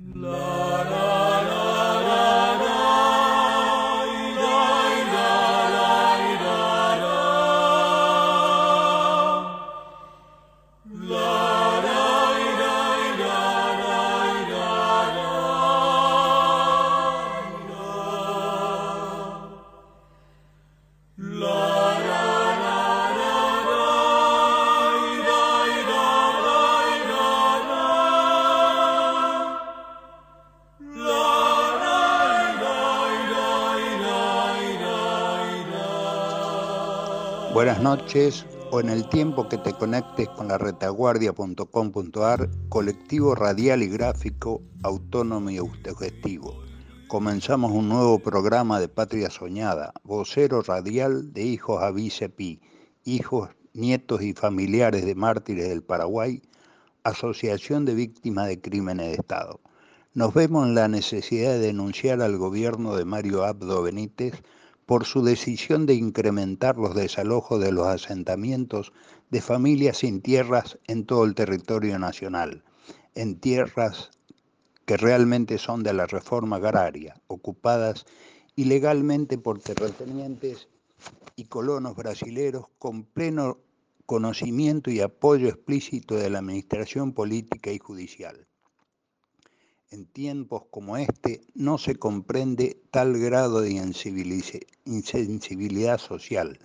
Love. Noches o en el tiempo que te conectes con la retaguardia.com.ar, colectivo radial y gráfico autónomo y autogestivo. Comenzamos un nuevo programa de Patria Soñada, vocero radial de hijos a Vicepi, hijos, nietos y familiares de mártires del Paraguay, Asociación de Víctimas de Crímenes de Estado. Nos vemos en la necesidad de denunciar al gobierno de Mario Abdo Benítez por su decisión de incrementar los desalojos de los asentamientos de familias sin tierras en todo el territorio nacional, en tierras que realmente son de la reforma agraria, ocupadas ilegalmente por terratenientes y colonos brasileros con pleno conocimiento y apoyo explícito de la administración política y judicial. En tiempos como este no se comprende tal grado de insensibilidad social,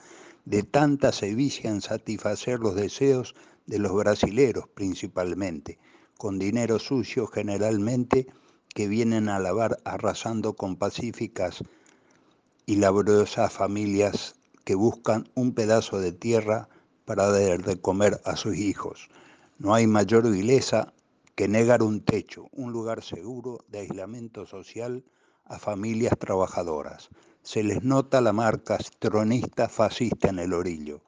de tanta sevicia en satisfacer los deseos de los brasileros principalmente, con dinero sucio generalmente que vienen a lavar arrasando con pacíficas y laboriosas familias que buscan un pedazo de tierra para dar de comer a sus hijos. No hay mayor vileza que negar un techo, un lugar seguro de aislamiento social a familias trabajadoras. Se les nota la marca tronista fascista en el orillo.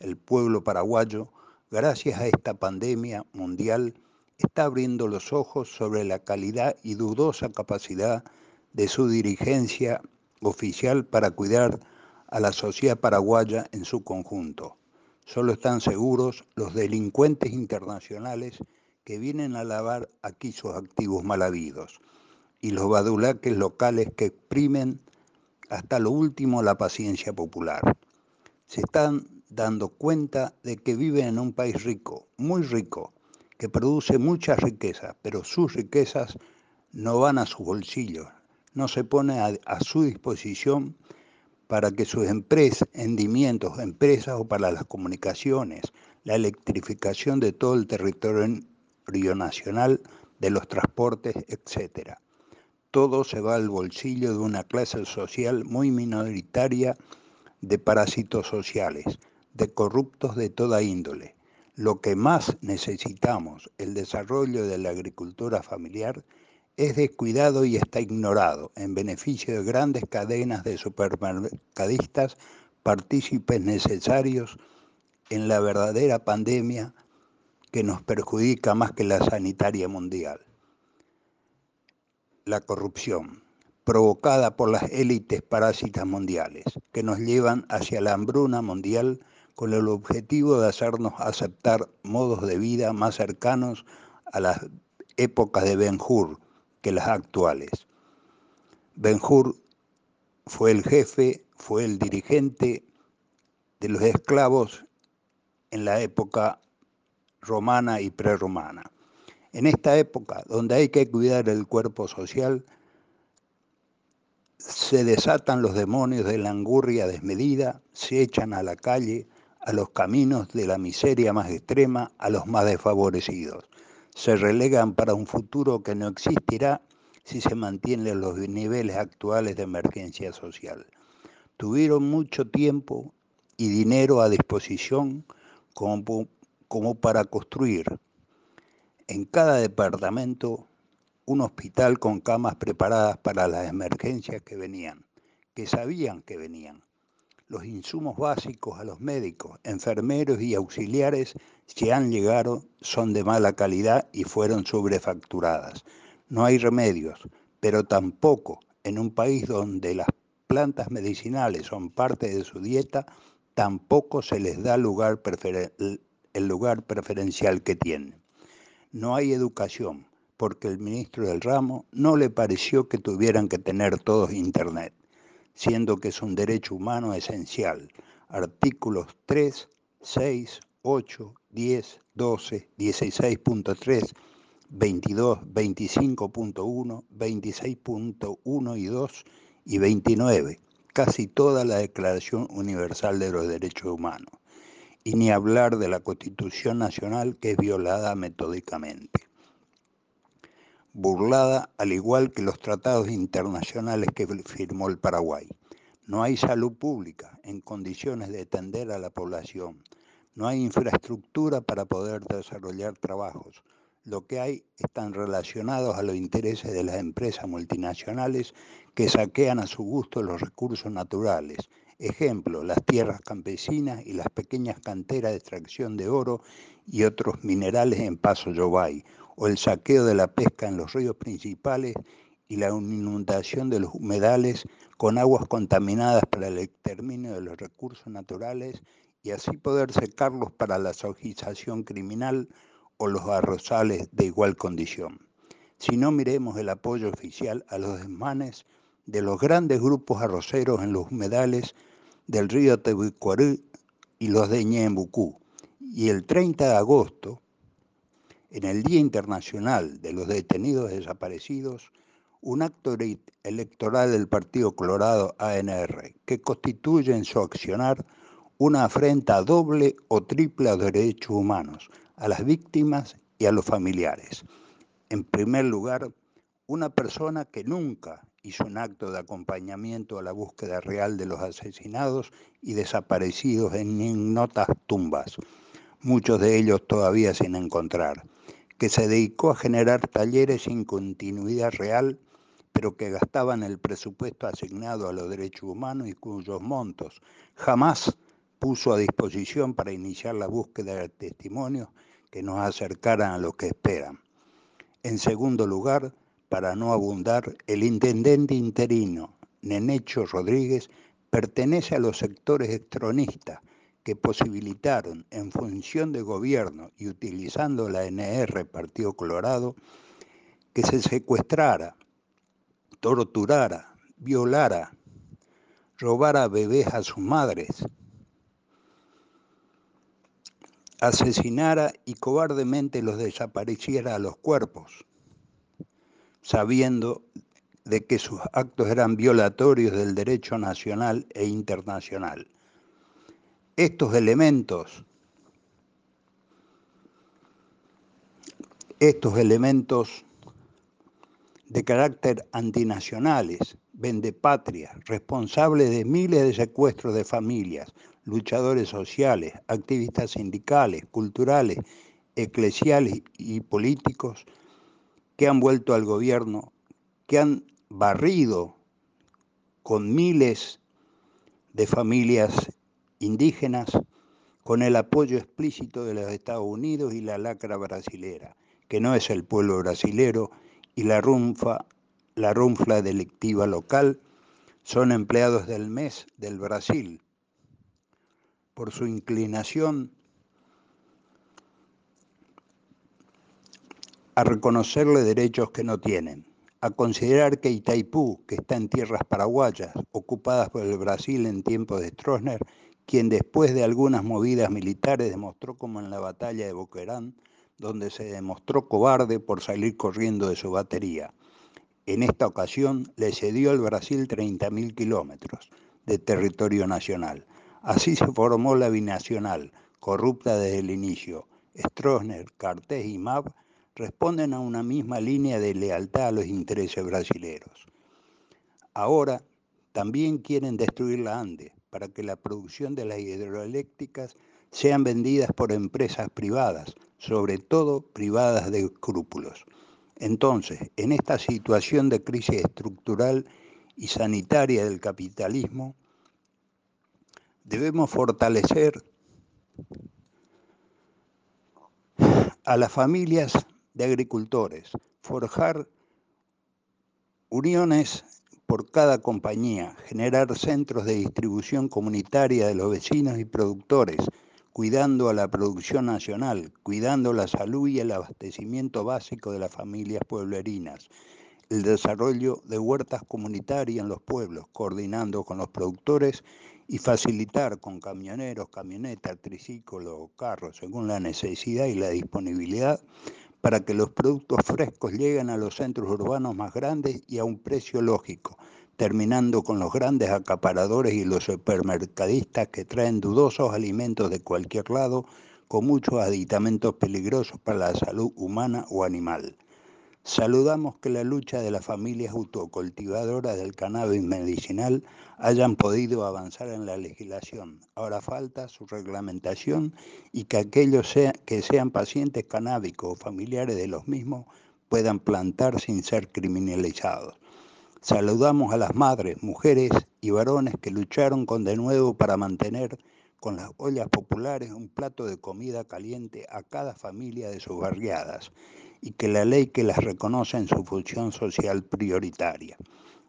El pueblo paraguayo, gracias a esta pandemia mundial, está abriendo los ojos sobre la calidad y dudosa capacidad de su dirigencia oficial para cuidar a la sociedad paraguaya en su conjunto. Solo están seguros los delincuentes internacionales que vienen a lavar aquí sus activos mal habidos y los badulaques locales que exprimen hasta lo último la paciencia popular. Se están dando cuenta de que viven en un país rico, muy rico, que produce muchas riquezas, pero sus riquezas no van a sus bolsillos, no se pone a, su disposición para que sus empresas, rendimientos, empresas o para las comunicaciones, la electrificación de todo el territorio nacional, de los transportes, etc. Todo se va al bolsillo de una clase social muy minoritaria de parásitos sociales, de corruptos de toda índole. Lo que más necesitamos, el desarrollo de la agricultura familiar, es descuidado y está ignorado en beneficio de grandes cadenas de supermercadistas, partícipes necesarios en la verdadera pandemia que nos perjudica más que la sanitaria mundial. La corrupción, provocada por las élites parásitas mundiales, que nos llevan hacia la hambruna mundial con el objetivo de hacernos aceptar modos de vida más cercanos a las épocas de Ben Hur que las actuales. Ben Hur fue el jefe, fue el dirigente de los esclavos en la época romana y prerromana. En esta época, donde hay que cuidar el cuerpo social, se desatan los demonios de la angurria desmedida, se echan a la calle, a los caminos de la miseria más extrema, a los más desfavorecidos. Se relegan para un futuro que no existirá si se mantienen los niveles actuales de emergencia social. Tuvieron mucho tiempo y dinero a disposición como como para construir en cada departamento un hospital con camas preparadas para las emergencias que venían, que sabían que venían. Los insumos básicos a los médicos, enfermeros y auxiliares, si han llegado, son de mala calidad y fueron sobrefacturadas. No hay remedios, pero tampoco en un país donde las plantas medicinales son parte de su dieta, tampoco se les da lugar el lugar preferencial que tienen. No hay educación, porque el ministro del ramo no le pareció que tuvieran que tener todos Internet, siendo que es un derecho humano esencial. Artículos 3, 6, 8, 10, 12, 16.3, 22, 25.1, 26.1 y 2 y 29, casi toda la Declaración Universal de los Derechos Humanos, y ni hablar de la Constitución Nacional que es violada metódicamente burlada al igual que los tratados internacionales que firmó el Paraguay. No hay salud pública en condiciones de atender a la población. No hay infraestructura para poder desarrollar trabajos. Lo que hay están relacionados a los intereses de las empresas multinacionales que saquean a su gusto los recursos naturales. Ejemplo, las tierras campesinas y las pequeñas canteras de extracción de oro y otros minerales en Paso Yobay, o el saqueo de la pesca en los ríos principales y la inundación de los humedales con aguas contaminadas para el exterminio de los recursos naturales y así poder secarlos para la sojización criminal o los arrozales de igual condición. Si no miremos el apoyo oficial a los desmanes de los grandes grupos arroceros en los humedales del río Tebicuarí y los de Ñembucú. Y el 30 de agosto, en el Día Internacional de los Detenidos Desaparecidos un acto electoral del Partido Colorado ANR que constituye en su accionar una afrenta doble o triple a derechos humanos, a las víctimas y a los familiares. En primer lugar, una persona que nunca hizo un acto de acompañamiento a la búsqueda real de los asesinados y desaparecidos en ignotas tumbas, muchos de ellos todavía sin encontrar que se dedicó a generar talleres sin continuidad real, pero que gastaban el presupuesto asignado a los derechos humanos y cuyos montos jamás puso a disposición para iniciar la búsqueda de testimonios que nos acercaran a lo que esperan. En segundo lugar, para no abundar, el intendente interino Nenecho Rodríguez pertenece a los sectores extronistas que posibilitaron, en función de gobierno y utilizando la NR Partido Colorado, que se secuestrara, torturara, violara, robara bebés a sus madres, asesinara y cobardemente los desapareciera a los cuerpos, sabiendo de que sus actos eran violatorios del derecho nacional e internacional. Estos elementos, estos elementos de carácter antinacionales, patria, responsables de miles de secuestros de familias, luchadores sociales, activistas sindicales, culturales, eclesiales y políticos que han vuelto al gobierno, que han barrido con miles de familias indígenas con el apoyo explícito de los Estados Unidos y la lacra brasilera, que no es el pueblo brasilero, y la runfa, la runfla delictiva local, son empleados del mes del Brasil. Por su inclinación a reconocerle derechos que no tienen, a considerar que Itaipú, que está en tierras paraguayas, ocupadas por el Brasil en tiempos de Stroessner, quien después de algunas movidas militares demostró como en la batalla de Boquerán, donde se demostró cobarde por salir corriendo de su batería. En esta ocasión le cedió al Brasil 30.000 kilómetros de territorio nacional. Así se formó la binacional, corrupta desde el inicio. Stroessner, Cartés y MAP responden a una misma línea de lealtad a los intereses brasileños. Ahora también quieren destruir la Ande, para que la producción de las hidroeléctricas sean vendidas por empresas privadas, sobre todo privadas de escrúpulos. Entonces, en esta situación de crisis estructural y sanitaria del capitalismo, debemos fortalecer a las familias de agricultores, forjar uniones por cada compañía, generar centros de distribución comunitaria de los vecinos y productores, cuidando a la producción nacional, cuidando la salud y el abastecimiento básico de las familias pueblerinas, el desarrollo de huertas comunitarias en los pueblos, coordinando con los productores y facilitar con camioneros, camionetas, triciclos, carros, según la necesidad y la disponibilidad, para que los productos frescos lleguen a los centros urbanos más grandes y a un precio lógico, terminando con los grandes acaparadores y los supermercadistas que traen dudosos alimentos de cualquier lado con muchos aditamentos peligrosos para la salud humana o animal. Saludamos que la lucha de las familias autocultivadoras del cannabis medicinal hayan podido avanzar en la legislación. Ahora falta su reglamentación y que aquellos que sean pacientes canábicos o familiares de los mismos puedan plantar sin ser criminalizados. Saludamos a las madres, mujeres y varones que lucharon con de nuevo para mantener con las ollas populares un plato de comida caliente a cada familia de sus barriadas y que la ley que las reconoce en su función social prioritaria.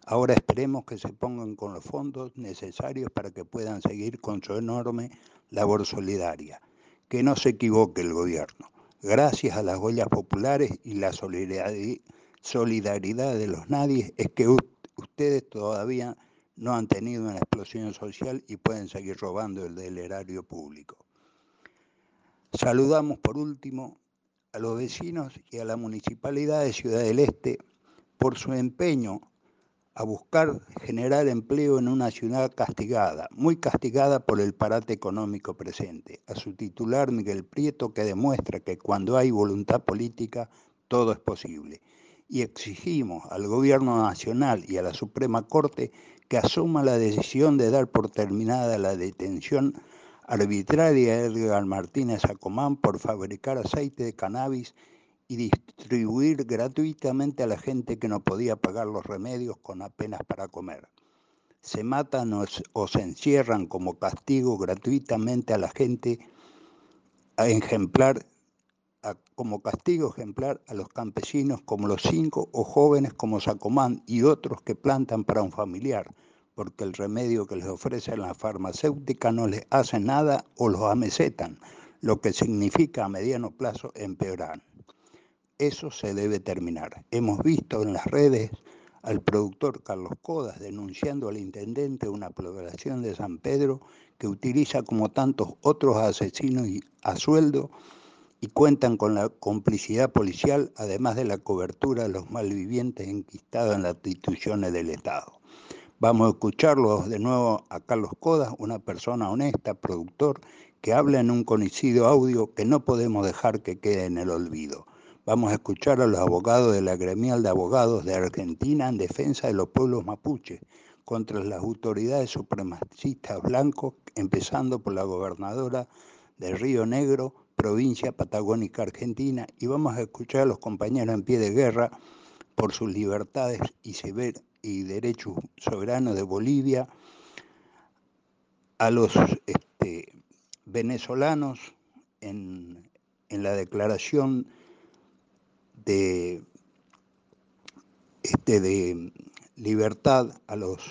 Ahora esperemos que se pongan con los fondos necesarios para que puedan seguir con su enorme labor solidaria. Que no se equivoque el gobierno. Gracias a las ollas populares y la solidaridad de los nadies es que ustedes todavía no han tenido una explosión social y pueden seguir robando el del erario público. Saludamos por último a los vecinos y a la Municipalidad de Ciudad del Este por su empeño a buscar generar empleo en una ciudad castigada, muy castigada por el parate económico presente. A su titular Miguel Prieto que demuestra que cuando hay voluntad política todo es posible. Y exigimos al Gobierno Nacional y a la Suprema Corte que asuma la decisión de dar por terminada la detención arbitraria Edgar Martínez Acomán por fabricar aceite de cannabis y distribuir gratuitamente a la gente que no podía pagar los remedios con apenas para comer. Se matan o, se encierran como castigo gratuitamente a la gente a ejemplar, como castigo ejemplar a los campesinos como los cinco o jóvenes como Sacomán y otros que plantan para un familiar porque el remedio que les ofrece la farmacéutica no les hace nada o los amesetan, lo que significa a mediano plazo empeorar. Eso se debe terminar. Hemos visto en las redes al productor Carlos Codas denunciando al intendente una población de San Pedro que utiliza como tantos otros asesinos a sueldo y cuentan con la complicidad policial, además de la cobertura de los malvivientes enquistados en las instituciones del Estado. Vamos a escucharlo de nuevo a Carlos Codas, una persona honesta, productor, que habla en un conocido audio que no podemos dejar que quede en el olvido. Vamos a escuchar a los abogados de la gremial de abogados de Argentina en defensa de los pueblos mapuches contra las autoridades supremacistas blancos, empezando por la gobernadora de Río Negro, provincia patagónica argentina, y vamos a escuchar a los compañeros en pie de guerra por sus libertades y ver y Derechos Soberanos de Bolivia, a los este, venezolanos en, la declaración de, este, de libertad a los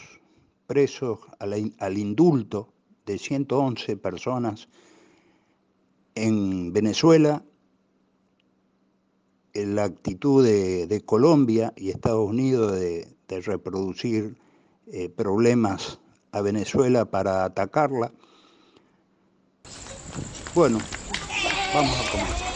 presos, al indulto de 111 personas en Venezuela, en la actitud de Colombia y Estados Unidos de, de reproducir eh, problemas a Venezuela para atacarla. Bueno, vamos a comenzar.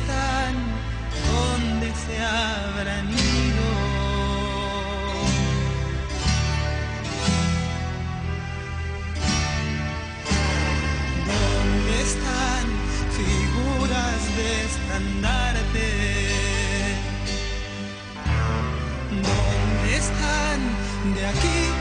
están, donde se habrán ido. ¿Dónde están figuras de estandarte? ¿Dónde están de aquí?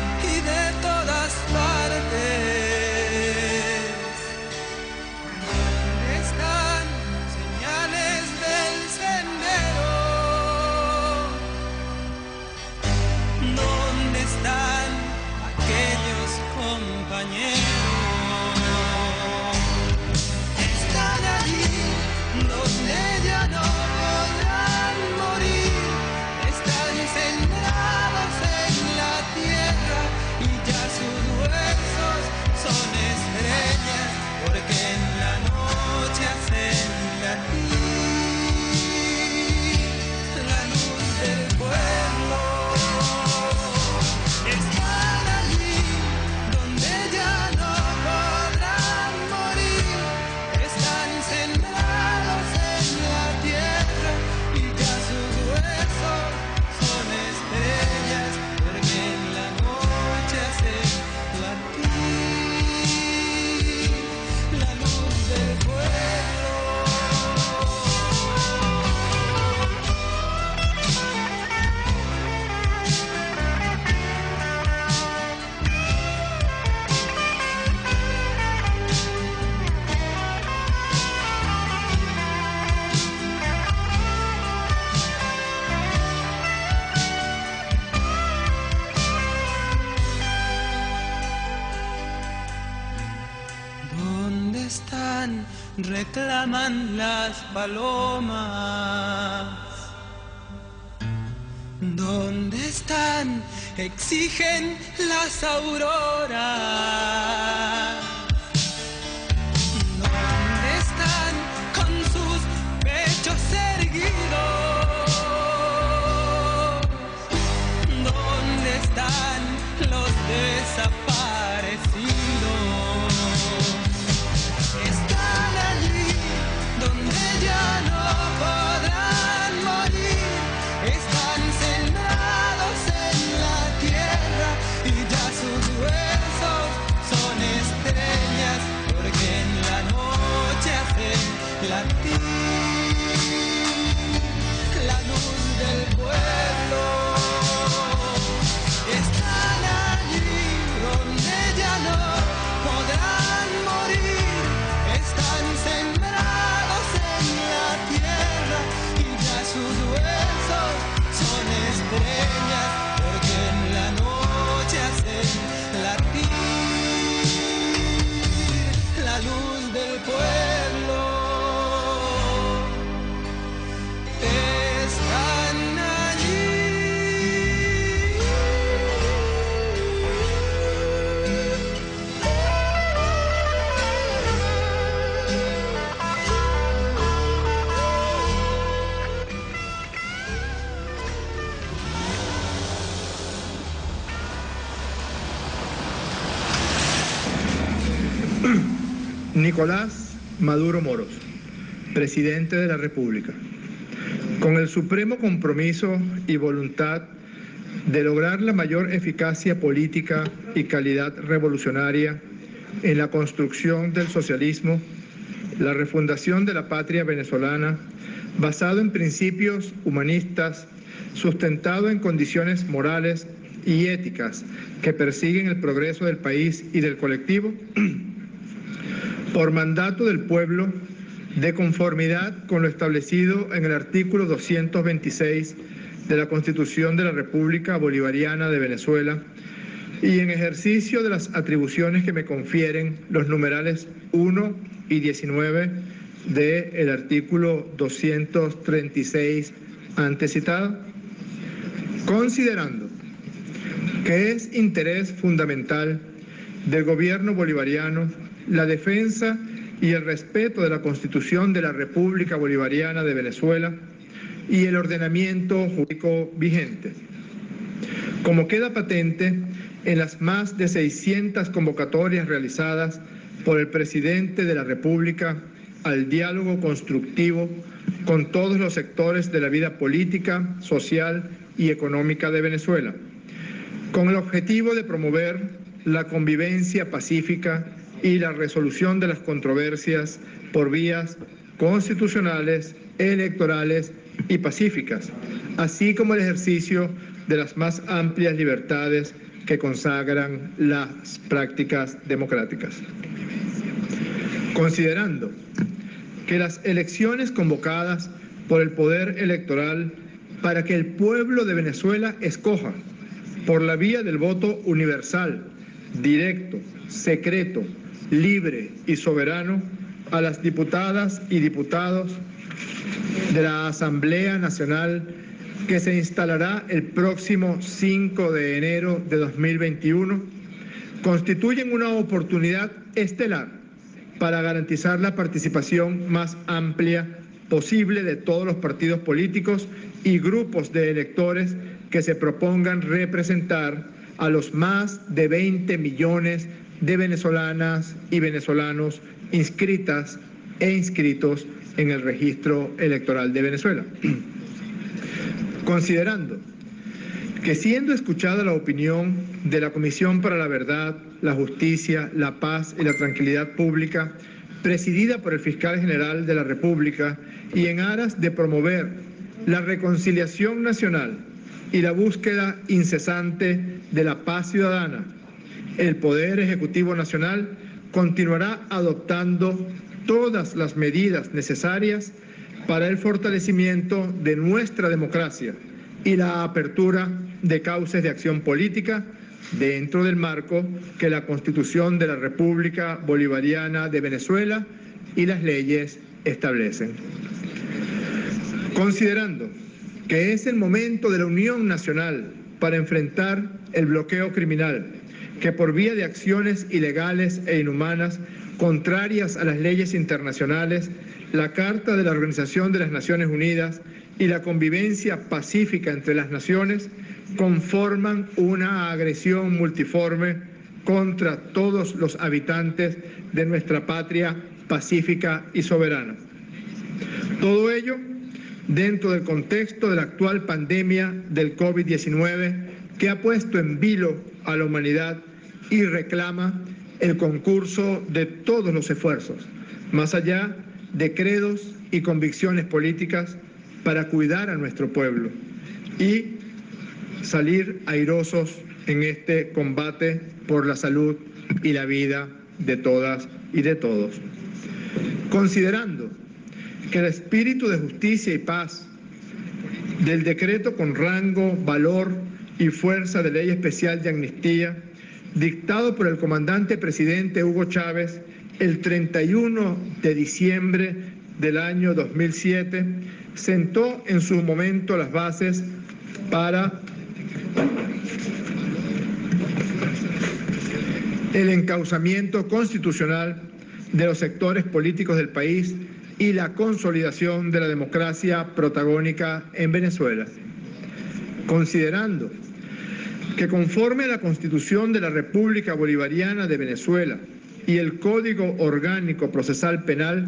Reclaman las palomas. ¿Dónde están? Exigen las auroras. Nicolás Maduro Moros, presidente de la República, con el supremo compromiso y voluntad de lograr la mayor eficacia política y calidad revolucionaria en la construcción del socialismo, la refundación de la patria venezolana, basado en principios humanistas, sustentado en condiciones morales y éticas que persiguen el progreso del país y del colectivo, por mandato del pueblo, de conformidad con lo establecido en el artículo 226 de la Constitución de la República Bolivariana de Venezuela y en ejercicio de las atribuciones que me confieren los numerales 1 y 19 del artículo 236 antecitado, considerando que es interés fundamental del gobierno bolivariano la defensa y el respeto de la Constitución de la República Bolivariana de Venezuela y el ordenamiento jurídico vigente. Como queda patente en las más de 600 convocatorias realizadas por el presidente de la República al diálogo constructivo con todos los sectores de la vida política, social y económica de Venezuela, con el objetivo de promover la convivencia pacífica y la resolución de las controversias por vías constitucionales electorales y pacíficas, así como el ejercicio de las más amplias libertades que consagran las prácticas democráticas. Considerando que las elecciones convocadas por el Poder Electoral para que el pueblo de Venezuela escoja por la vía del voto universal, directo, secreto, libre y soberano a las diputadas y diputados de la Asamblea Nacional que se instalará el próximo 5 de enero de 2021, constituyen una oportunidad estelar para garantizar la participación más amplia posible de todos los partidos políticos y grupos de electores que se propongan representar a los más de 20 millones de venezolanas y venezolanos inscritas e inscritos en el registro electoral de Venezuela. Considerando que siendo escuchada la opinión de la Comisión para la Verdad, la Justicia, la Paz y la Tranquilidad Pública, presidida por el Fiscal General de la República, y en aras de promover la reconciliación nacional y la búsqueda incesante de la paz ciudadana, el Poder Ejecutivo Nacional continuará adoptando todas las medidas necesarias para el fortalecimiento de nuestra democracia y la apertura de cauces de acción política dentro del marco que la Constitución de la República Bolivariana de Venezuela y las leyes establecen. Considerando que es el momento de la unión nacional para enfrentar el bloqueo criminal, que por vía de acciones ilegales e inhumanas contrarias a las leyes internacionales, la Carta de la Organización de las Naciones Unidas y la convivencia pacífica entre las naciones conforman una agresión multiforme contra todos los habitantes de nuestra patria pacífica y soberana. Todo ello dentro del contexto de la actual pandemia del COVID-19 que ha puesto en vilo a la humanidad y reclama el concurso de todos los esfuerzos, más allá de credos y convicciones políticas, para cuidar a nuestro pueblo y salir airosos en este combate por la salud y la vida de todas y de todos. Considerando que el espíritu de justicia y paz del decreto con rango, valor y fuerza de ley especial de amnistía, dictado por el comandante presidente Hugo Chávez el 31 de diciembre del año 2007, sentó en su momento las bases para el encauzamiento constitucional de los sectores políticos del país y la consolidación de la democracia protagónica en Venezuela. Considerando que conforme a la Constitución de la República Bolivariana de Venezuela y el Código Orgánico Procesal Penal,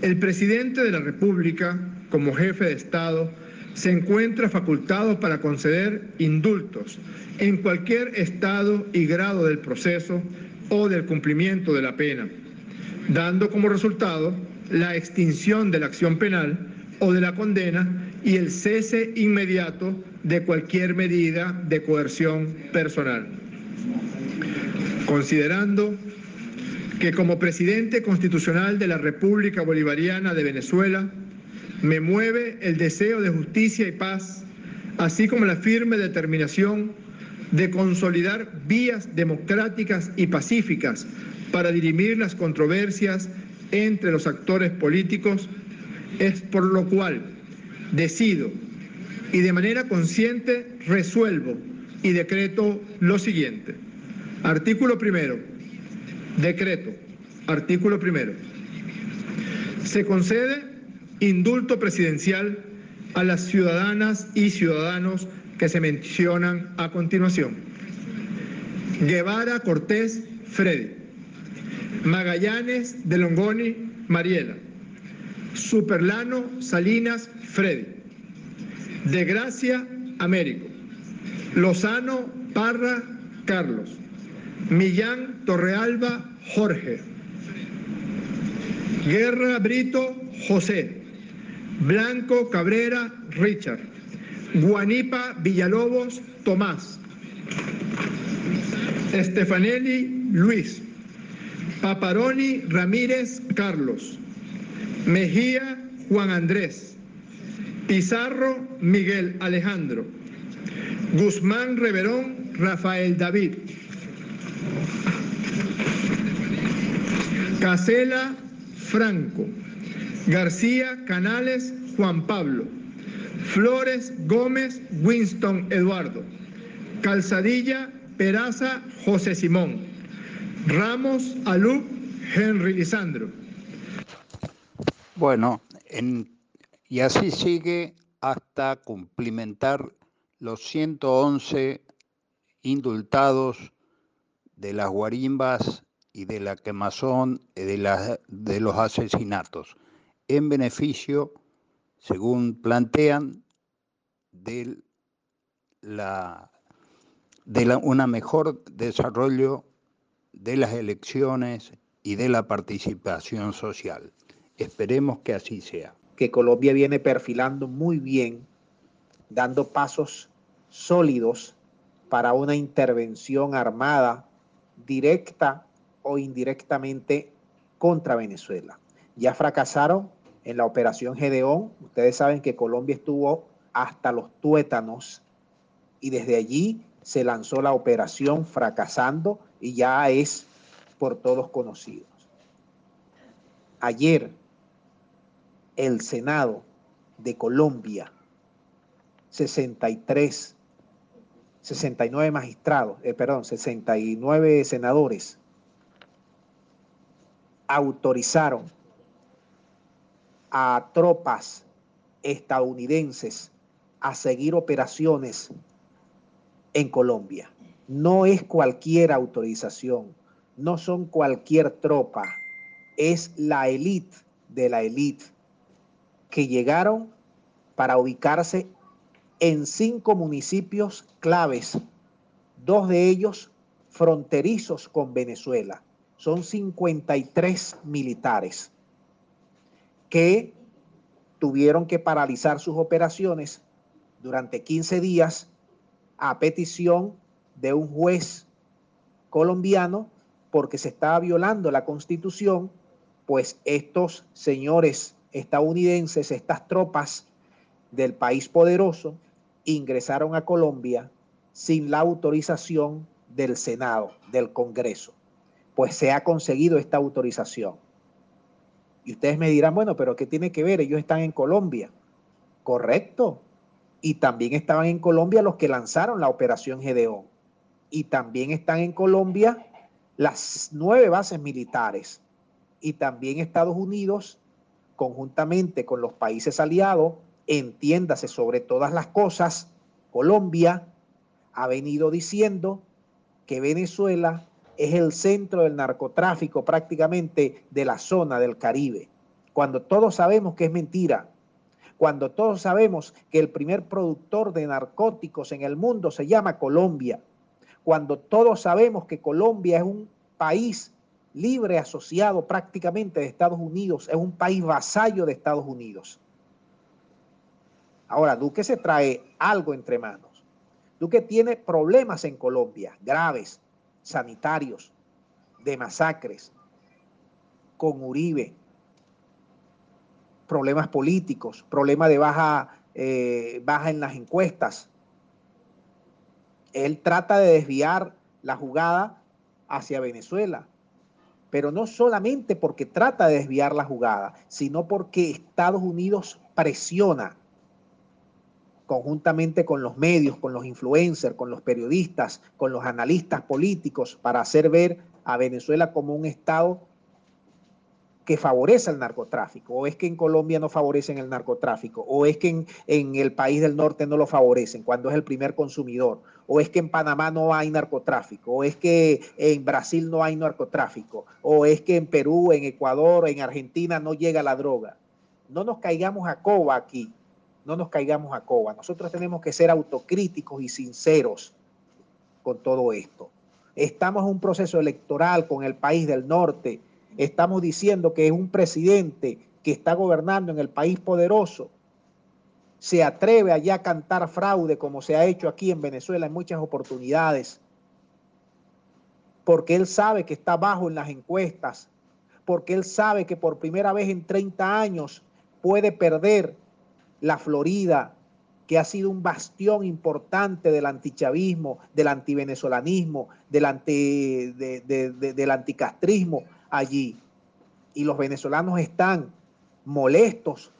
el presidente de la República, como jefe de Estado, se encuentra facultado para conceder indultos en cualquier estado y grado del proceso o del cumplimiento de la pena, dando como resultado la extinción de la acción penal o de la condena y el cese inmediato de cualquier medida de coerción personal. Considerando que como presidente constitucional de la República Bolivariana de Venezuela, me mueve el deseo de justicia y paz, así como la firme determinación de consolidar vías democráticas y pacíficas para dirimir las controversias entre los actores políticos, es por lo cual decido y de manera consciente resuelvo y decreto lo siguiente. Artículo primero. Decreto. Artículo primero. Se concede indulto presidencial a las ciudadanas y ciudadanos que se mencionan a continuación. Guevara Cortés Freddy. Magallanes de Longoni Mariela. Superlano Salinas Freddy. De Gracia Américo. Lozano Parra Carlos. Millán Torrealba Jorge. Guerra Brito José. Blanco Cabrera Richard, Guanipa Villalobos Tomás, Estefanelli Luis, Paparoni Ramírez Carlos, Mejía Juan Andrés, Pizarro Miguel Alejandro, Guzmán Reverón Rafael David, Casela Franco, García Canales Juan Pablo, Flores Gómez Winston Eduardo, Calzadilla Peraza José Simón, Ramos Alú Henry Lisandro. Bueno, y así sigue hasta cumplimentar los 111 indultados de las guarimbas y de la quemazón de, de los asesinatos en beneficio, según plantean, de la de un mejor desarrollo de las elecciones y de la participación social. Esperemos que así sea. Que Colombia viene perfilando muy bien, dando pasos sólidos para una intervención armada directa o indirectamente contra Venezuela. Ya fracasaron en la operación Gedeón. Ustedes saben que Colombia estuvo hasta los tuétanos y desde allí se lanzó la operación fracasando y ya es por todos conocidos. Ayer el Senado de Colombia, 63, 69 magistrados, eh, perdón, 69 senadores autorizaron a tropas estadounidenses a seguir operaciones en Colombia. No es cualquier autorización, no son cualquier tropa, es la élite de la élite que llegaron para ubicarse en cinco municipios claves, dos de ellos fronterizos con Venezuela. Son 53 militares que tuvieron que paralizar sus operaciones durante 15 días a petición de un juez colombiano porque se estaba violando la constitución, pues estos señores estadounidenses, estas tropas del país poderoso, ingresaron a Colombia sin la autorización del Senado, del Congreso. Pues se ha conseguido esta autorización. Y ustedes me dirán, bueno, pero ¿qué tiene que ver? Ellos están en Colombia. Correcto, y también estaban en Colombia los que lanzaron la operación Gedeón. Y también están en Colombia las nueve bases militares. Y también Estados Unidos, conjuntamente con los países aliados, entiéndase sobre todas las cosas, Colombia ha venido diciendo que Venezuela es el centro del narcotráfico prácticamente de la zona del Caribe, cuando todos sabemos que es mentira cuando todos sabemos que el primer productor de narcóticos en el mundo se llama Colombia, cuando todos sabemos que Colombia es un país libre asociado prácticamente de Estados Unidos, es un país vasallo de Estados Unidos. Ahora, Duque se trae algo entre manos. Duque tiene problemas en Colombia, graves, sanitarios, de masacres, con Uribe, problemas políticos, problemas de baja, eh, baja en las encuestas. Él trata de desviar la jugada hacia Venezuela, pero no solamente porque trata de desviar la jugada, sino porque Estados Unidos presiona conjuntamente con los medios, con los influencers, con los periodistas, con los analistas políticos, para hacer ver a Venezuela como un Estado que favorece el narcotráfico, o es que en Colombia no favorecen el narcotráfico, o es que en, en, el país del norte no lo favorecen cuando es el primer consumidor, o es que en Panamá no hay narcotráfico, o es que en Brasil no hay narcotráfico, o es que en Perú, en Ecuador, en Argentina no llega la droga. No nos caigamos a coba aquí, no nos caigamos a coba. Nosotros tenemos que ser autocríticos y sinceros con todo esto. Estamos en un proceso electoral con el país del norte, estamos diciendo que es un presidente que está gobernando en el país poderoso. Se atreve allá a cantar fraude como se ha hecho aquí en Venezuela en muchas oportunidades, porque él sabe que está bajo en las encuestas, porque él sabe que por primera vez en 30 años puede perder la Florida, que ha sido un bastión importante del antichavismo, del antivenezolanismo, del, anti, del anticastrismo allí. Y los venezolanos están molestos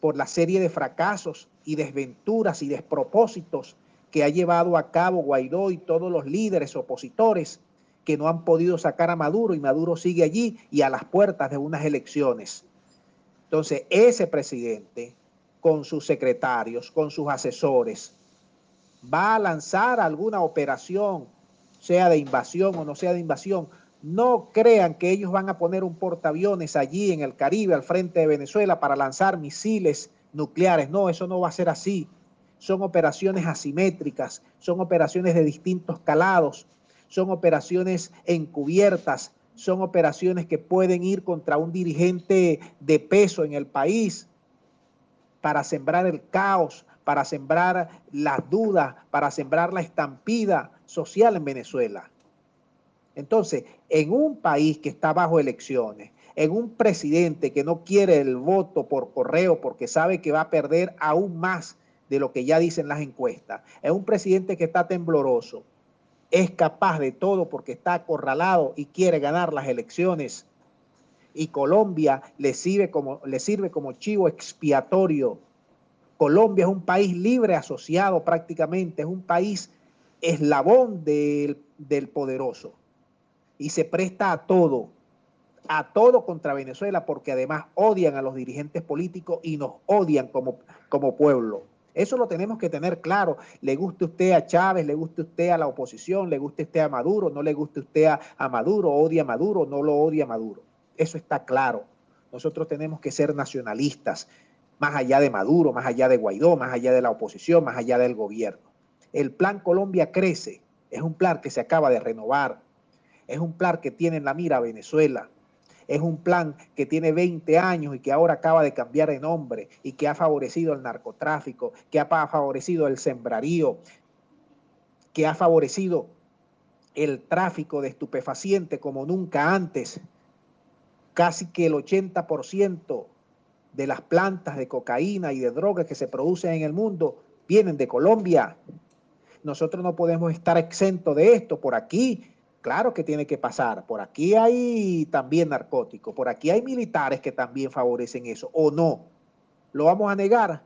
por la serie de fracasos y desventuras y despropósitos que ha llevado a cabo Guaidó y todos los líderes opositores que no han podido sacar a Maduro y Maduro sigue allí y a las puertas de unas elecciones. Entonces, ese presidente, con sus secretarios, con sus asesores, va a lanzar alguna operación, sea de invasión o no sea de invasión, no crean que ellos van a poner un portaaviones allí en el Caribe, al frente de Venezuela, para lanzar misiles nucleares. No, eso no va a ser así. Son operaciones asimétricas, son operaciones de distintos calados, son operaciones encubiertas, son operaciones que pueden ir contra un dirigente de peso en el país para sembrar el caos, para sembrar las dudas, para sembrar la estampida social en Venezuela. Entonces, en un país que está bajo elecciones, en un presidente que no quiere el voto por correo porque sabe que va a perder aún más de lo que ya dicen las encuestas, en un presidente que está tembloroso, es capaz de todo porque está acorralado y quiere ganar las elecciones. Y Colombia le sirve como, le sirve como chivo expiatorio. Colombia es un país libre asociado prácticamente, es un país eslabón del, del poderoso y se presta a todo, a todo contra Venezuela, porque además odian a los dirigentes políticos y nos odian como, como pueblo. Eso lo tenemos que tener claro. Le guste usted a Chávez, le guste usted a la oposición, le guste usted a Maduro, no le guste usted a, a Maduro, odia a Maduro, no lo odia a Maduro. Eso está claro. Nosotros tenemos que ser nacionalistas, más allá de Maduro, más allá de Guaidó, más allá de la oposición, más allá del gobierno. El plan Colombia crece, es un plan que se acaba de renovar, es un plan que tiene en la mira Venezuela. Es un plan que tiene 20 años y que ahora acaba de cambiar de nombre y que ha favorecido el narcotráfico, que ha favorecido el sembrarío, que ha favorecido el tráfico de estupefacientes como nunca antes. Casi que el 80% de las plantas de cocaína y de drogas que se producen en el mundo vienen de Colombia. Nosotros no podemos estar exentos de esto. Por aquí Claro que tiene que pasar. Por aquí hay también narcóticos, por aquí hay militares que también favorecen eso, o no. ¿Lo vamos a negar?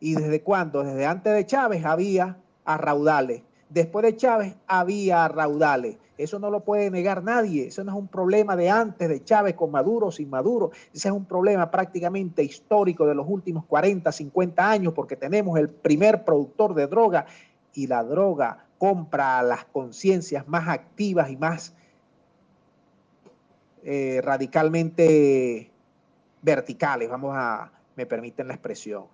¿Y desde cuándo? Desde antes de Chávez había a raudales. Después de Chávez había a raudales. Eso no lo puede negar nadie. Eso no es un problema de antes de Chávez con Maduro sin Maduro. Ese es un problema prácticamente histórico de los últimos 40, 50 años porque tenemos el primer productor de droga y la droga compra a las conciencias más activas y más eh, radicalmente verticales, vamos a, me permiten la expresión.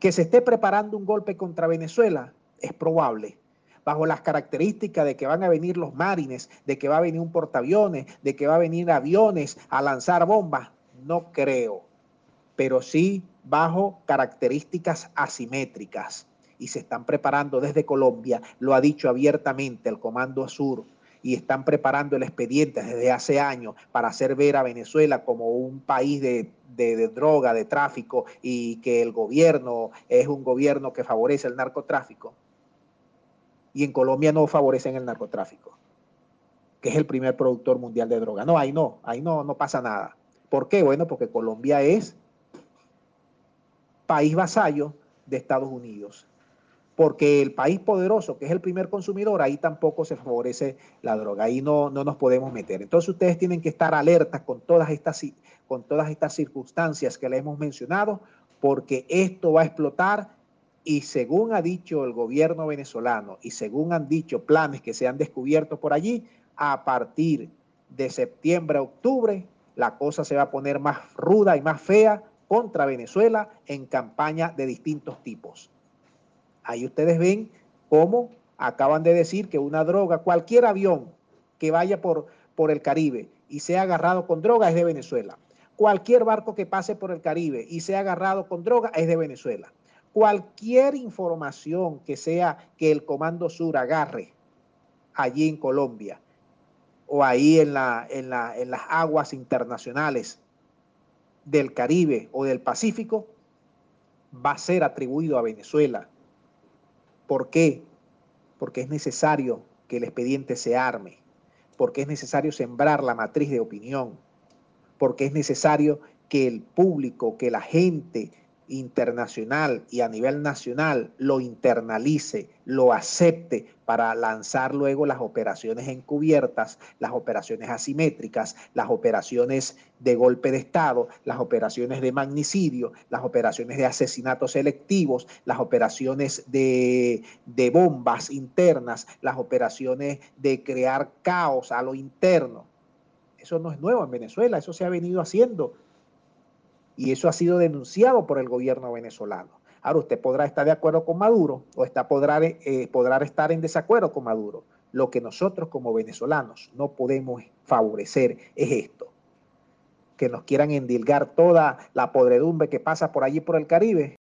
Que se esté preparando un golpe contra Venezuela es probable, bajo las características de que van a venir los marines, de que va a venir un portaaviones, de que va a venir aviones a lanzar bombas, no creo, pero sí bajo características asimétricas y se están preparando desde Colombia, lo ha dicho abiertamente el Comando Sur, y están preparando el expediente desde hace años para hacer ver a Venezuela como un país de, droga, de tráfico, y que el gobierno es un gobierno que favorece el narcotráfico. Y en Colombia no favorecen el narcotráfico, que es el primer productor mundial de droga. No, ahí no, ahí no, no pasa nada. ¿Por qué? Bueno, porque Colombia es país vasallo de Estados Unidos porque el país poderoso, que es el primer consumidor, ahí tampoco se favorece la droga, ahí no, no nos podemos meter. Entonces ustedes tienen que estar alertas con todas, estas, con todas estas circunstancias que les hemos mencionado, porque esto va a explotar y según ha dicho el gobierno venezolano y según han dicho planes que se han descubierto por allí, a partir de septiembre a octubre, la cosa se va a poner más ruda y más fea contra Venezuela en campaña de distintos tipos. Ahí ustedes ven cómo acaban de decir que una droga, cualquier avión que vaya por, por el Caribe y sea agarrado con droga es de Venezuela. Cualquier barco que pase por el Caribe y sea agarrado con droga es de Venezuela. Cualquier información que sea que el Comando Sur agarre allí en Colombia o ahí en, la, en, en las aguas internacionales del Caribe o del Pacífico, va a ser atribuido a Venezuela. ¿Por qué? Porque es necesario que el expediente se arme, porque es necesario sembrar la matriz de opinión, porque es necesario que el público, que la gente internacional y a nivel nacional lo internalice, lo acepte para lanzar luego las operaciones encubiertas, las operaciones asimétricas, las operaciones de golpe de Estado, las operaciones de magnicidio, las operaciones de asesinatos selectivos, las operaciones de, de bombas internas, las operaciones de crear caos a lo interno. Eso no es nuevo en Venezuela, eso se ha venido haciendo y eso ha sido denunciado por el gobierno venezolano. Ahora usted podrá estar de acuerdo con Maduro o está, podrá, eh, podrá estar en desacuerdo con Maduro. Lo que nosotros como venezolanos no podemos favorecer es esto, que nos quieran endilgar toda la podredumbre que pasa por allí por el Caribe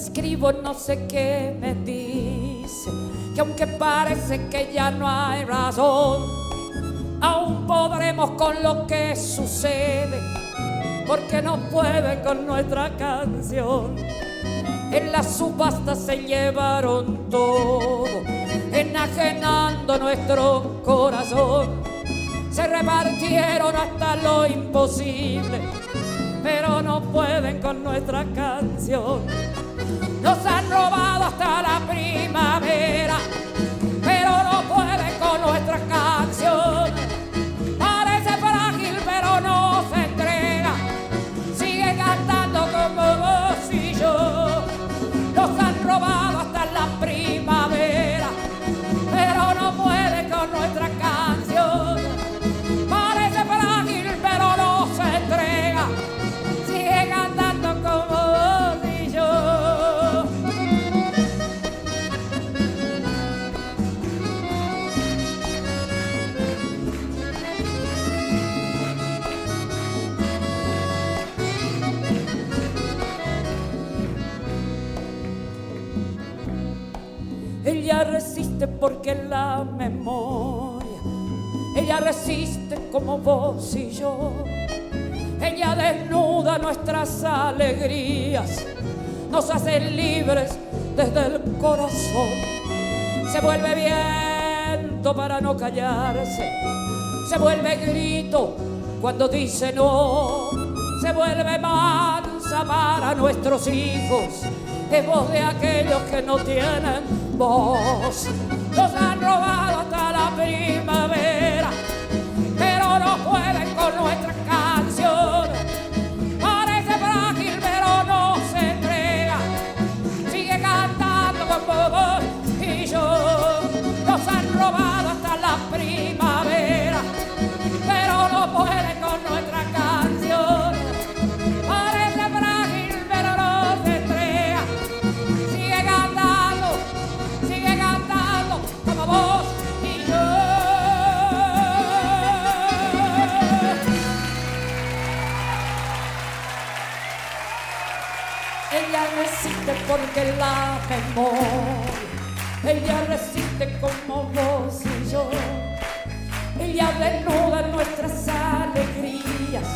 escribo no sé qué me dice, que aunque parece que ya no hay razón, aún podremos con lo que sucede, porque no puede con nuestra canción. En la subasta se llevaron todo, enajenando nuestro corazón. Se repartieron hasta lo imposible pero no pueden con nuestra canción. Nos han robado hasta la primavera, pero no pueden con nuestra canción. Como vos y yo. Ella desnuda nuestras alegrías, nos hace libres desde el corazón. Se vuelve viento para no callarse, se vuelve grito cuando dice no, se vuelve mansa para nuestros hijos, es voz de aquellos que no tienen voz. Porque la memoria, ella resiste como vos y yo. Ella desnuda nuestras alegrías,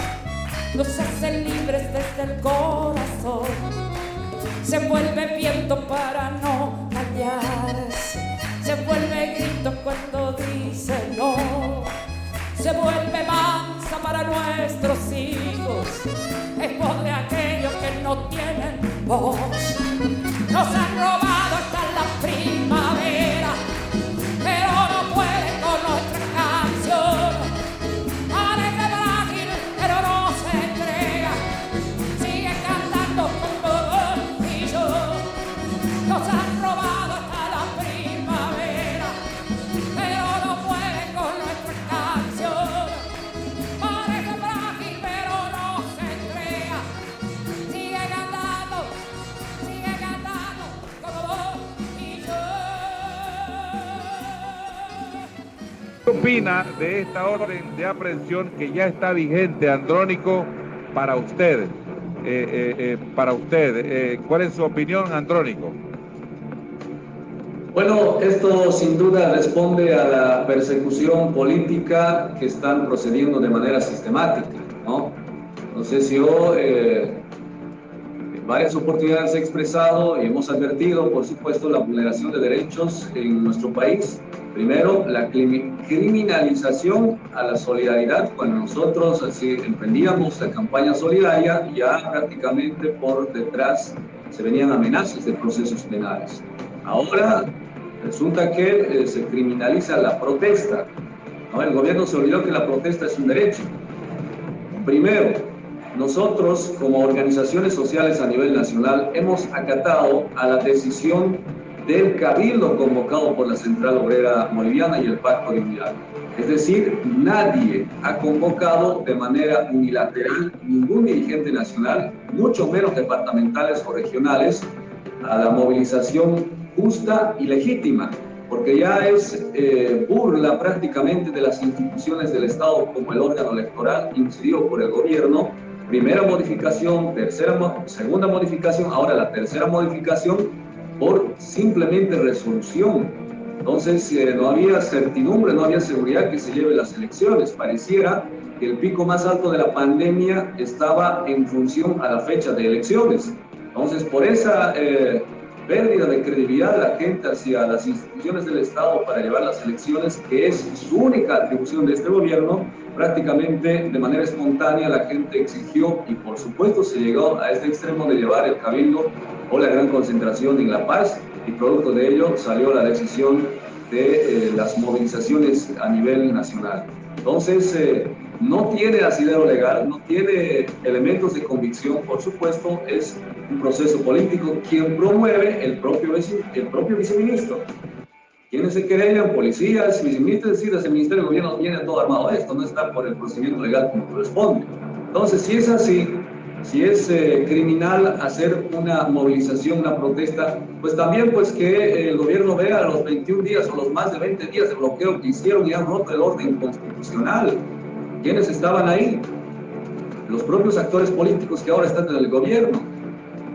nos hace libres desde el corazón. Se vuelve viento para no callarse, se vuelve grito cuando dice no, se vuelve mansa para nuestros hijos, es voz de aquellos que no tienen voz. Nos han robado opina de esta orden de aprehensión que ya está vigente, Andrónico, para usted? Eh, eh, eh, para usted, ¿cuál es su opinión, Andrónico? Bueno, esto sin duda responde a la persecución política que están procediendo de manera sistemática, ¿no? Entonces yo varias oportunidades he expresado y hemos advertido, por supuesto, la vulneración de derechos en nuestro país. Primero, la criminalización a la solidaridad. Cuando nosotros así emprendíamos la campaña solidaria, ya prácticamente por detrás se venían amenazas de procesos penales. Ahora resulta que eh, se criminaliza la protesta. El gobierno se olvidó que la protesta es un derecho. Primero, nosotros, como organizaciones sociales a nivel nacional, hemos acatado a la decisión del cabildo convocado por la Central Obrera Boliviana y el Pacto de. Es decir, nadie ha convocado de manera unilateral ningún dirigente nacional, mucho menos departamentales o regionales, a la movilización justa y legítima, porque ya es eh, burla prácticamente de las instituciones del Estado como el órgano electoral incidido por el gobierno primera modificación, tercera, segunda modificación, ahora la tercera modificación simplemente resolución. Entonces eh, no había certidumbre, no había seguridad que se lleve las elecciones. Pareciera que el pico más alto de la pandemia estaba en función a la fecha de elecciones. Entonces por esa eh, pérdida de credibilidad de la gente hacia las instituciones del Estado para llevar las elecciones, que es su única atribución de este gobierno, prácticamente de manera espontánea la gente exigió y por supuesto se llegó a este extremo de llevar el cabildo o la gran concentración en La Paz y producto de ello salió la decisión de eh, las movilizaciones a nivel nacional. Entonces, eh, no tiene asidero legal, no tiene elementos de convicción, por supuesto, es un proceso político quien promueve el propio, el propio viceministro. Quienes se querellan, policías, viceministros, es decir, el Ministerio de Gobierno tiene todo armado esto, no está por el procedimiento legal como corresponde. Entonces, si es así, si es eh, criminal hacer una movilización, una protesta, pues también pues que el gobierno vea los 21 días o los más de 20 días de bloqueo que hicieron y han roto el orden constitucional. ¿Quiénes estaban ahí? Los propios actores políticos que ahora están en el gobierno.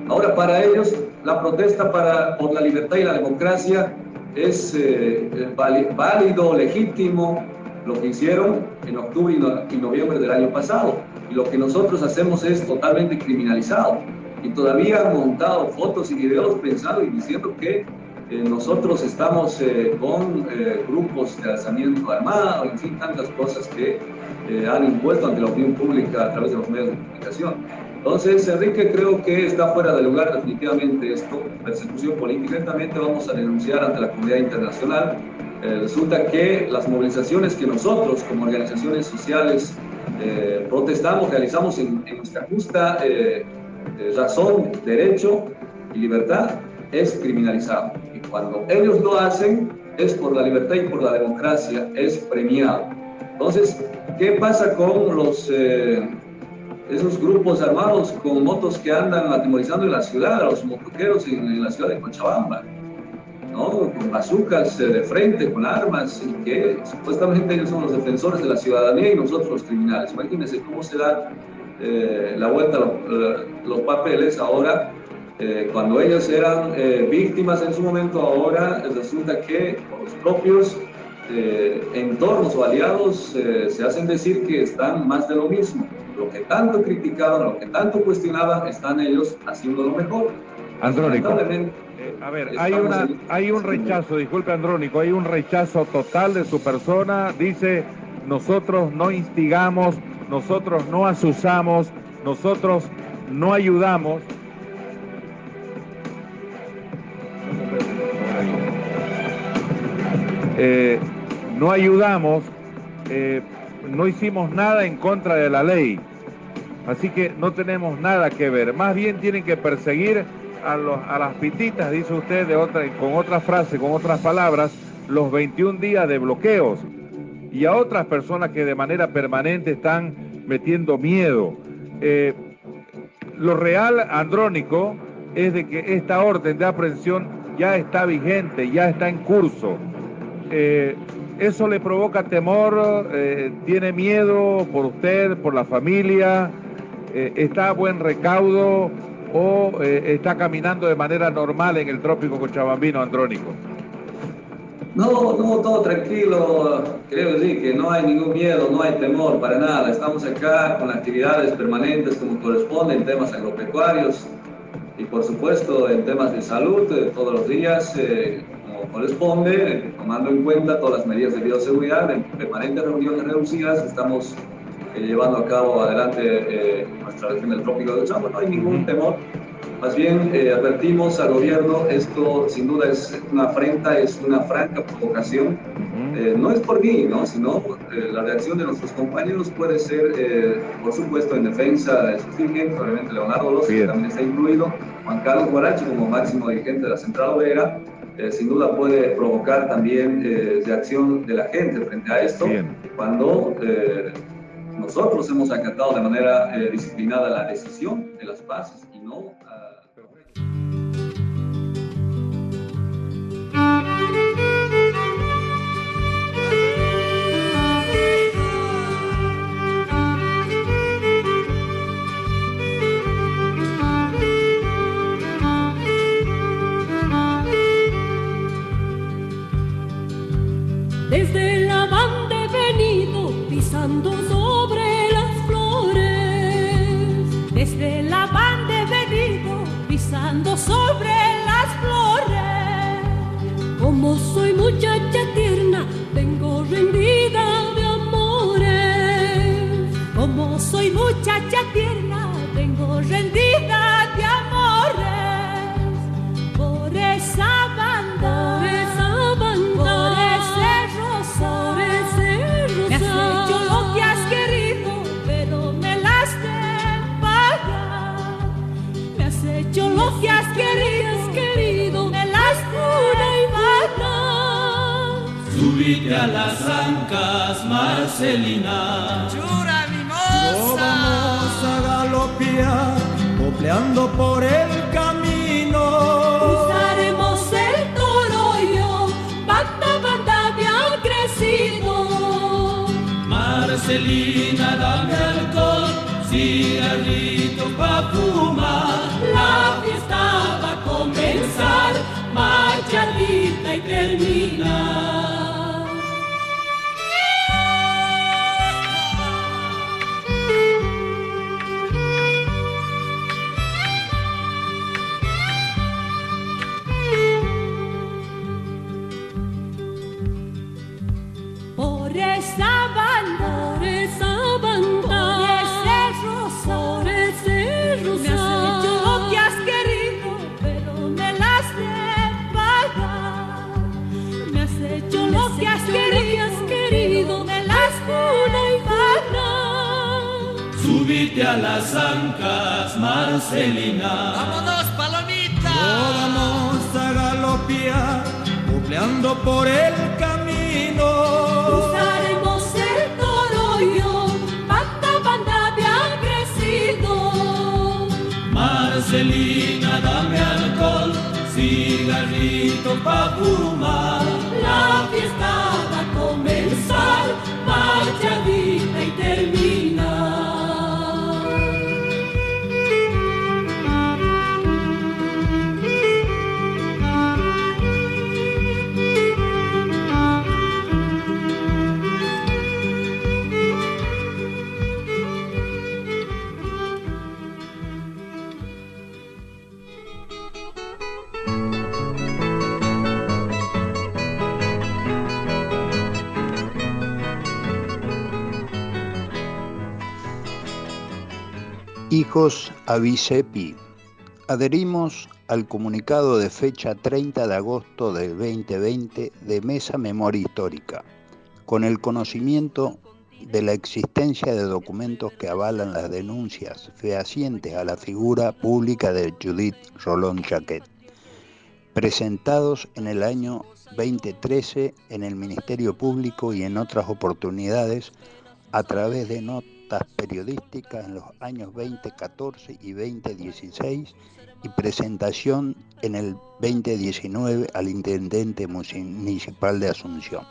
Ahora para ellos la protesta para, por la libertad y la democracia es eh, válido, legítimo, lo que hicieron en octubre y, noviembre del año pasado. Y lo que nosotros hacemos es totalmente criminalizado. Y todavía han montado fotos y videos pensando y diciendo que eh, nosotros estamos eh, con grupos de alzamiento armado, en fin, tantas cosas que han impuesto ante la opinión pública a través de los medios de comunicación. Entonces, Enrique, creo que está fuera de lugar definitivamente esto, persecución política. Directamente vamos a denunciar ante la comunidad internacional. Eh, resulta que las movilizaciones que nosotros como organizaciones sociales eh, protestamos, realizamos en, nuestra justa eh, razón, derecho y libertad, es criminalizado. Y cuando ellos lo hacen, es por la libertad y por la democracia, es premiado. Entonces, ¿qué pasa con los esos grupos armados con motos que andan atemorizando en la ciudad, a los motoqueros en, la ciudad de Cochabamba, ¿no? con bazucas eh, de frente, con armas, y que supuestamente ellos son los defensores de la ciudadanía y nosotros los criminales. Imagínense cómo se da eh, la vuelta a los, papeles ahora. Eh, cuando ellos eran víctimas en su momento, ahora resulta que los propios entornos o aliados se hacen decir que están más de lo mismo lo que tanto criticaban, lo que tanto cuestionaban, están ellos haciendo lo mejor. Andrónico. A ver, hay, una, hay un rechazo, disculpe Andrónico, hay un rechazo total de su persona. Dice, nosotros no instigamos, nosotros no asusamos, nosotros no ayudamos. Eh, no ayudamos, eh, no hicimos nada en contra de la ley. Así que no tenemos nada que ver. Más bien tienen que perseguir a, las pititas, dice usted con otra frase, con otras palabras, los 21 días de bloqueos. Y a otras personas que de manera permanente están metiendo miedo. Eh, lo real, Andrónico, es de que esta orden de aprehensión ya está vigente, ya está en curso. Eh, ¿Eso le provoca temor? Eh, ¿Tiene miedo por usted, por la familia? ¿Está a buen recaudo o eh, está caminando de manera normal en el trópico cochabambino, Andrónico? No, no, todo tranquilo. Creo decir que no hay ningún miedo, no hay temor para nada. Estamos acá con actividades permanentes como corresponde en temas agropecuarios y por supuesto en temas de salud todos los días como corresponde, tomando en cuenta todas las medidas de bioseguridad. En permanentes reuniones reducidas estamos eh, llevando a cabo adelante eh, nuestra región del trópico de Chavo. No hay ningún temor. Más bien eh, advertimos al gobierno, esto sin duda es una afrenta, es una franca provocación. no es por mí, ¿no? sino la reacción de nuestros compañeros puede ser, por supuesto, en defensa de sus dirigentes, obviamente Leonardo López, que también está incluido, Juan Carlos Guarachi como máximo dirigente de la Central Obrera, sin duda puede provocar también reacción de la gente frente a esto, cuando nosotros hemos acatado de manera eh, disciplinada la decisión de las bases y no... sobre las flores. Como soy muchacha tierna, vengo rendida de amores. Como soy muchacha tierna, ancas, Marcelina. Chura mimosa. vamos a galopear, copleando por el camino. Cruzaremos el toro y yo, banda, banda bien crecido. Marcelina, dame alcohol, cigarrito pa' fumar. La fiesta va a comenzar, marchadita y termina. A las ancas, Marcelina. Vámonos, palomita. vamos a galopear, copleando por el camino. Cruzaremos el toro y yo, banda, banda bien crecido. Marcelina, dame alcohol, cigarrito pa' fumar. La fiesta Hijos a Vicepi. Adherimos al comunicado de fecha 30 de agosto del 2020 de Mesa Memoria Histórica, con el conocimiento de la existencia de documentos que avalan las denuncias fehacientes a la figura pública de Judith Rolón Chaquet, presentados en el año 2013 en el Ministerio Público y en otras oportunidades a través de notas periodísticas en los años 2014 y 2016 y presentación en el 2019 al intendente municipal de Asunción.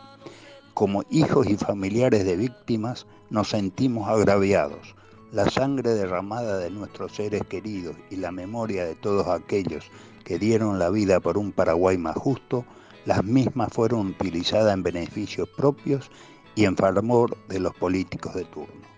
como hijos y familiares de víctimas nos sentimos agraviados. La sangre derramada de nuestros seres queridos y la memoria de todos aquellos que dieron la vida por un Paraguay más justo, las mismas fueron utilizadas en beneficios propios y en favor de los políticos de turno.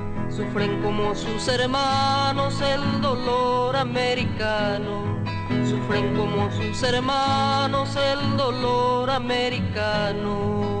Sufren como sus hermanos el dolor americano. Sufren como sus hermanos el dolor americano.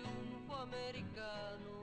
americano.